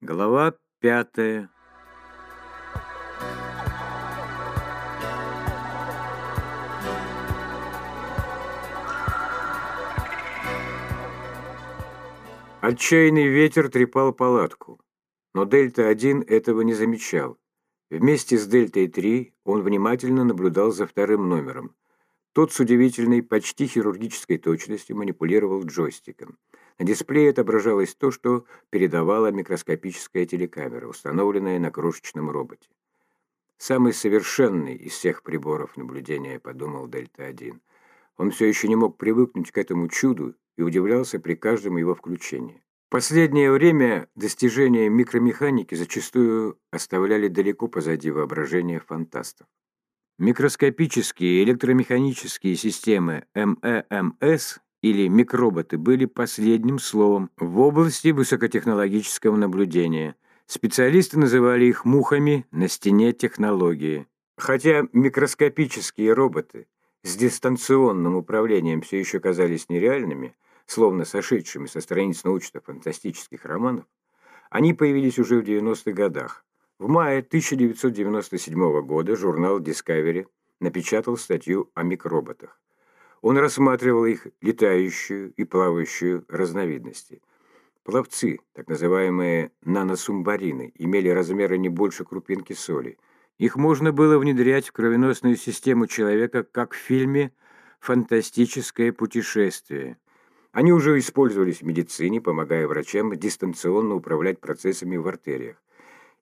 Глава пятая. Отчаянный ветер трепал палатку, но Дельта-1 этого не замечал. Вместе с Дельтой-3 он внимательно наблюдал за вторым номером. Тот с удивительной, почти хирургической точностью манипулировал джойстиком. На дисплее отображалось то, что передавала микроскопическая телекамера, установленная на крошечном роботе. «Самый совершенный из всех приборов наблюдения», — подумал Дельта-1. Он все еще не мог привыкнуть к этому чуду и удивлялся при каждом его включении. В последнее время достижения микромеханики зачастую оставляли далеко позади воображения фантастов. Микроскопические электромеханические системы МЭМС или микроботы были последним словом в области высокотехнологического наблюдения. Специалисты называли их мухами на стене технологии. Хотя микроскопические роботы с дистанционным управлением все еще казались нереальными, словно сошедшими со страниц научно-фантастических романов, они появились уже в 90-х годах. В мае 1997 года журнал Discovery напечатал статью о микроботах. Он рассматривал их летающую и плавающую разновидности. Пловцы, так называемые наносумбарины, имели размеры не больше крупинки соли. Их можно было внедрять в кровеносную систему человека, как в фильме «Фантастическое путешествие». Они уже использовались в медицине, помогая врачам дистанционно управлять процессами в артериях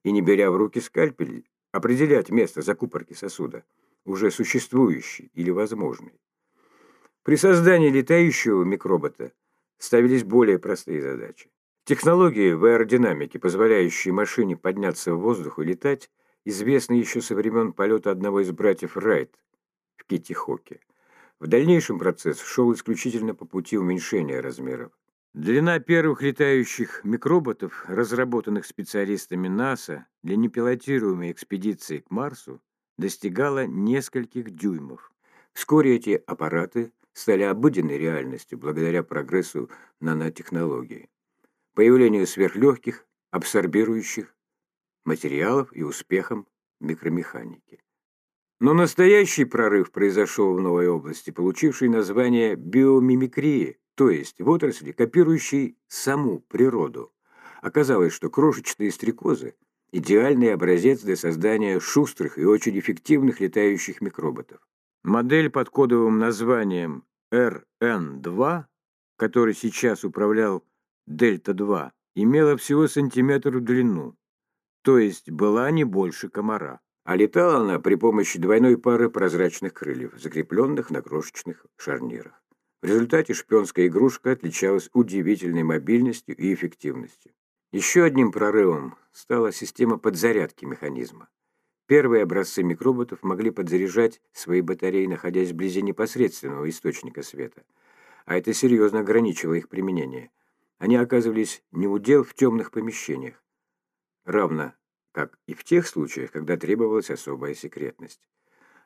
и, не беря в руки скальпель, определять место закупорки сосуда, уже существующий или возможный. При создании летающего микробота ставились более простые задачи. Технологии в аэродинамике, позволяющие машине подняться в воздух и летать, известны еще со времен полета одного из братьев Райт в Китти-Хоке. В дальнейшем процесс шел исключительно по пути уменьшения размеров. Длина первых летающих микроботов, разработанных специалистами НАСА для непилотируемой экспедиции к Марсу, достигала нескольких дюймов. Вскоре эти аппараты стали обыденной реальностью благодаря прогрессу нанотехнологий, появлению сверхлегких, абсорбирующих материалов и успехам микромеханики. Но настоящий прорыв произошел в новой области, получившей название биомимикрии, то есть в отрасли, копирующей саму природу. Оказалось, что крошечные стрекозы – идеальный образец для создания шустрых и очень эффективных летающих микроботов. Модель под кодовым названием РН-2, который сейчас управлял Дельта-2, имела всего сантиметр в длину, то есть была не больше комара. А летала она при помощи двойной пары прозрачных крыльев, закрепленных на крошечных шарнирах. В результате шпионская игрушка отличалась удивительной мобильностью и эффективностью. Еще одним прорывом стала система подзарядки механизма. Первые образцы микроботов могли подзаряжать свои батареи, находясь вблизи непосредственного источника света. А это серьезно ограничивало их применение. Они оказывались неудел в темных помещениях, равно как и в тех случаях, когда требовалась особая секретность.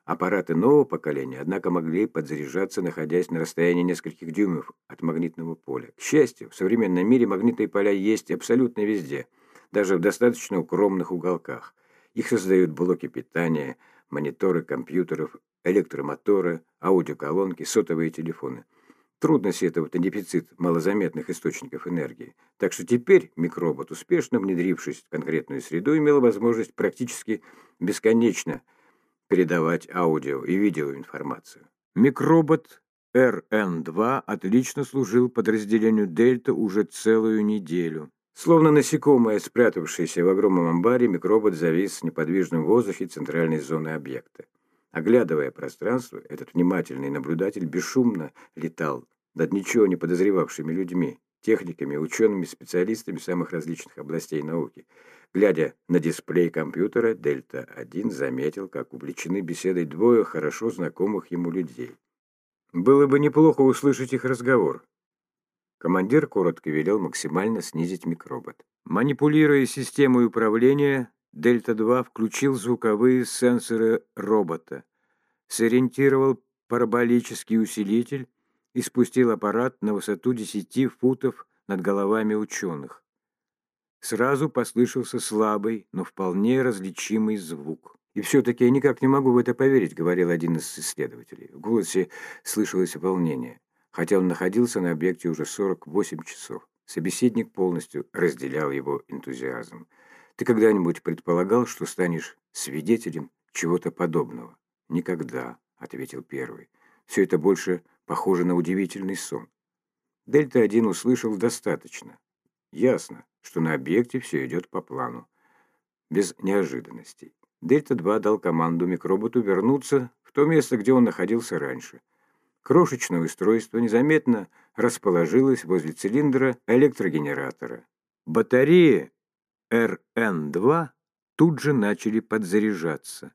Аппараты нового поколения, однако, могли подзаряжаться, находясь на расстоянии нескольких дюймов от магнитного поля. К счастью, в современном мире магнитные поля есть абсолютно везде, даже в достаточно укромных уголках. Их создают блоки питания, мониторы компьютеров, электромоторы, аудиоколонки, сотовые телефоны. Трудно сетовать на дефицит малозаметных источников энергии. Так что теперь микробот, успешно внедрившись в конкретную среду, имел возможность практически бесконечно передавать аудио и видеоинформацию. Микробот РН-2 отлично служил подразделению Дельта уже целую неделю. Словно насекомое, спрятавшееся в огромном амбаре, микробот завис в неподвижном воздухе центральной зоны объекта. Оглядывая пространство, этот внимательный наблюдатель бесшумно летал над ничего не подозревавшими людьми, техниками, учеными, специалистами самых различных областей науки. Глядя на дисплей компьютера, Дельта-1 заметил, как увлечены беседой двое хорошо знакомых ему людей. Было бы неплохо услышать их разговор. Командир коротко велел максимально снизить микробот. Манипулируя системой управления, Дельта-2 включил звуковые сенсоры робота, сориентировал параболический усилитель и спустил аппарат на высоту 10 футов над головами ученых. сразу послышался слабый, но вполне различимый звук. «И все-таки я никак не могу в это поверить», — говорил один из исследователей. В голосе слышалось волнение, хотя он находился на объекте уже 48 часов. Собеседник полностью разделял его энтузиазм. «Ты когда-нибудь предполагал, что станешь свидетелем чего-то подобного?» «Никогда», — ответил первый. «Все это больше похоже на удивительный сон». Дельта-1 услышал достаточно. Ясно, что на объекте все идет по плану. Без неожиданностей. Дельта-2 дал команду микроботу вернуться в то место, где он находился раньше. Крошечное устройство незаметно расположилось возле цилиндра электрогенератора. Батареи РН-2 тут же начали подзаряжаться.